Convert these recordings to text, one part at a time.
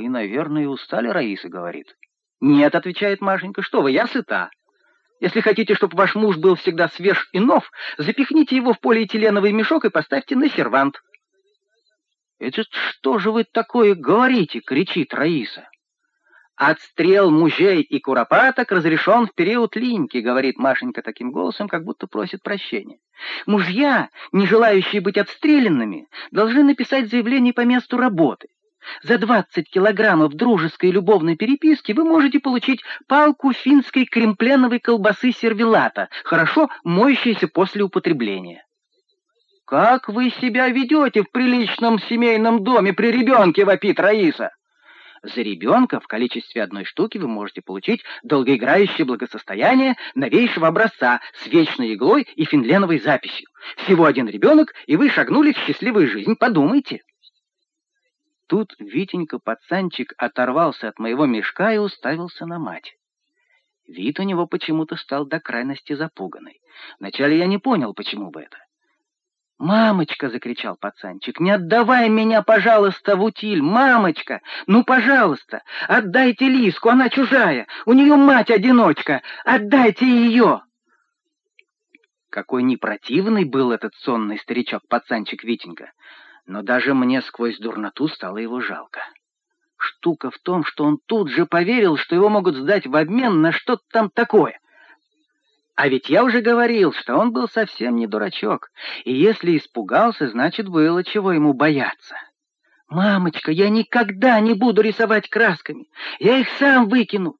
«Вы, наверное, устали, Раиса?» — говорит. «Нет», — отвечает Машенька, — «что вы, я сыта. Если хотите, чтобы ваш муж был всегда свеж и нов, запихните его в полиэтиленовый мешок и поставьте на сервант». «Это что же вы такое говорите?» — кричит Раиса. «Отстрел мужей и куропаток разрешен в период линьки», — говорит Машенька таким голосом, как будто просит прощения. «Мужья, не желающие быть отстрелянными, должны написать заявление по месту работы. За 20 килограммов дружеской любовной переписки вы можете получить палку финской кремпленовой колбасы сервелата, хорошо моющейся после употребления. «Как вы себя ведете в приличном семейном доме при ребенке?» — вопит Раиса. За ребенка в количестве одной штуки вы можете получить долгоиграющее благосостояние новейшего образца с вечной иглой и финленовой записью. Всего один ребенок, и вы шагнули в счастливую жизнь. Подумайте. Тут Витенька-пацанчик оторвался от моего мешка и уставился на мать. Вид у него почему-то стал до крайности запуганный. Вначале я не понял, почему бы это. «Мамочка!» — закричал пацанчик. «Не отдавай меня, пожалуйста, в утиль! Мамочка! Ну, пожалуйста! Отдайте Лиску, она чужая! У нее мать-одиночка! Отдайте ее!» Какой непротивный был этот сонный старичок-пацанчик Витенька! Но даже мне сквозь дурноту стало его жалко. Штука в том, что он тут же поверил, что его могут сдать в обмен на что-то там такое. А ведь я уже говорил, что он был совсем не дурачок, и если испугался, значит, было чего ему бояться. «Мамочка, я никогда не буду рисовать красками, я их сам выкину.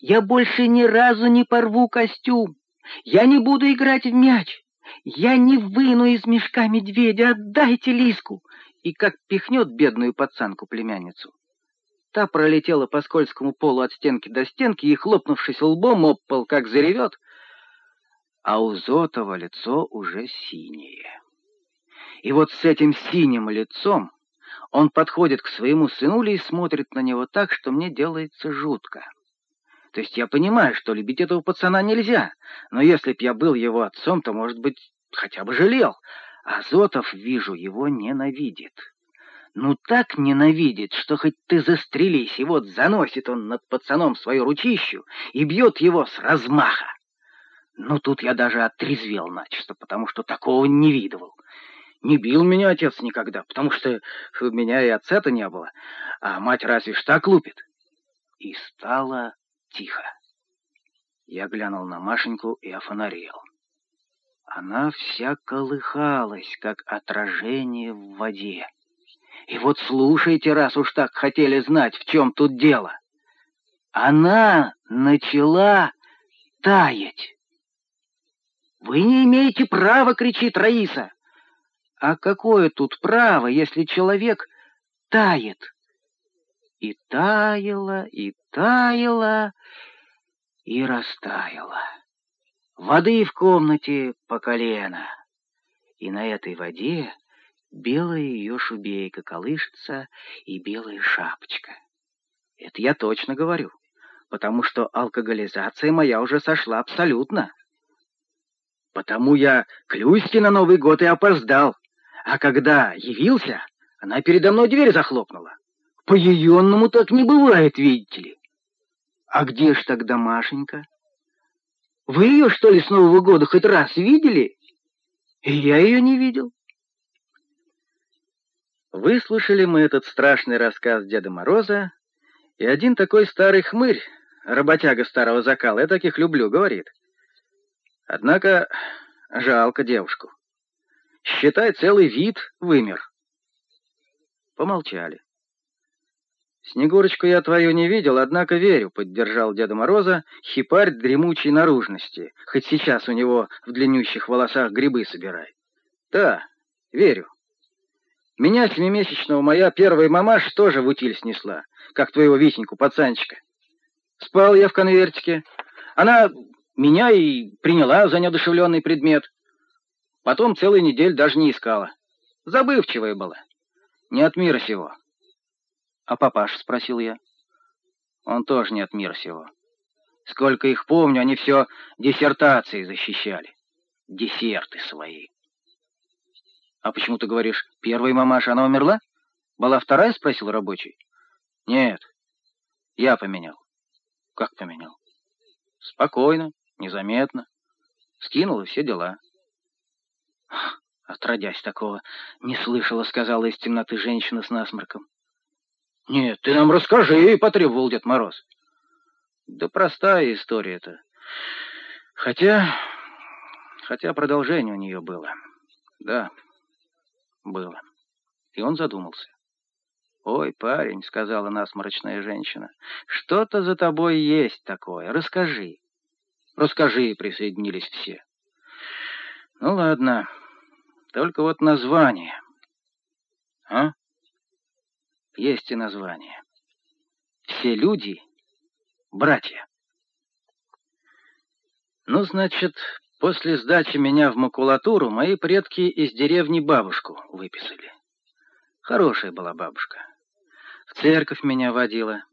Я больше ни разу не порву костюм, я не буду играть в мяч, «Я не выну из мешка медведя, отдайте Лиску!» И как пихнет бедную пацанку-племянницу. Та пролетела по скользкому полу от стенки до стенки и, хлопнувшись лбом, об как заревет. А у Зотова лицо уже синее. И вот с этим синим лицом он подходит к своему сынуле и смотрит на него так, что мне делается жутко. То есть я понимаю, что любить этого пацана нельзя, но если б я был его отцом, то, может быть, хотя бы жалел. А Зотов, вижу, его ненавидит. Ну так ненавидит, что хоть ты застрелись, и вот заносит он над пацаном свою ручищу и бьет его с размаха. Ну тут я даже отрезвел начисто, потому что такого не видывал. Не бил меня отец никогда, потому что у меня и отца-то не было, а мать разве ж так лупит. И стало тихо. Я глянул на Машеньку и офонарел. Она вся колыхалась, как отражение в воде. И вот слушайте, раз уж так хотели знать, в чем тут дело. Она начала таять. «Вы не имеете права!» — кричит Раиса. «А какое тут право, если человек тает?» И таяла, и таяла, и растаяла. Воды в комнате по колено, и на этой воде белая ее шубейка колышется и белая шапочка. Это я точно говорю, потому что алкоголизация моя уже сошла абсолютно. Потому я к Люське на Новый год и опоздал, а когда явился, она передо мной дверь захлопнула. По-еенному так не бывает, видите ли. А где ж тогда Машенька? Вы ее, что ли, с Нового года хоть раз видели? И я ее не видел. Выслушали мы этот страшный рассказ Деда Мороза, и один такой старый хмырь, работяга старого закала, я таких люблю, говорит. Однако жалко девушку. Считай, целый вид вымер. Помолчали. «Снегурочку я твою не видел, однако верю», — поддержал Деда Мороза хипарь дремучей наружности, хоть сейчас у него в длиннющих волосах грибы собирай. «Да, верю. Меня, семимесячного, моя первая мамаш тоже в утиль снесла, как твоего Витеньку, пацанчика. Спал я в конвертике. Она меня и приняла за неодушевленный предмет. Потом целую неделю даже не искала. Забывчивая была. Не от мира сего». «А папаш?» — спросил я. «Он тоже не от мира сего. Сколько их помню, они все диссертации защищали. Десерты свои». «А почему ты говоришь, первая мамаша, она умерла? Была вторая?» — спросил рабочий. Нет, я поменял. Как поменял? Спокойно, незаметно. Скинул и все дела. Отродясь такого, не слышала, сказала из темноты женщина с насморком. «Нет, ты нам расскажи», — потребовал Дед Мороз. «Да простая история-то. Хотя... хотя продолжение у нее было. Да, было». И он задумался. «Ой, парень», — сказала насморочная женщина, — «что-то за тобой есть такое. Расскажи». «Расскажи», — присоединились все. «Ну ладно, только вот название». «А?» «Есть и название. Все люди — братья». «Ну, значит, после сдачи меня в макулатуру мои предки из деревни бабушку выписали. Хорошая была бабушка. В церковь меня водила,